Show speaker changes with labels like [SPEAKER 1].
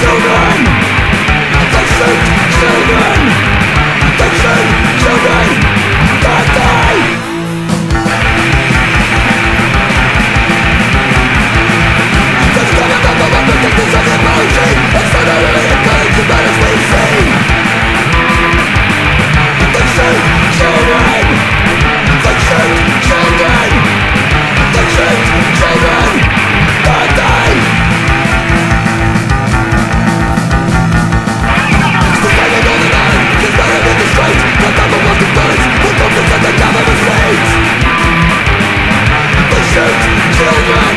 [SPEAKER 1] children silver